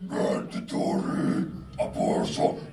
mandatory. Abortion.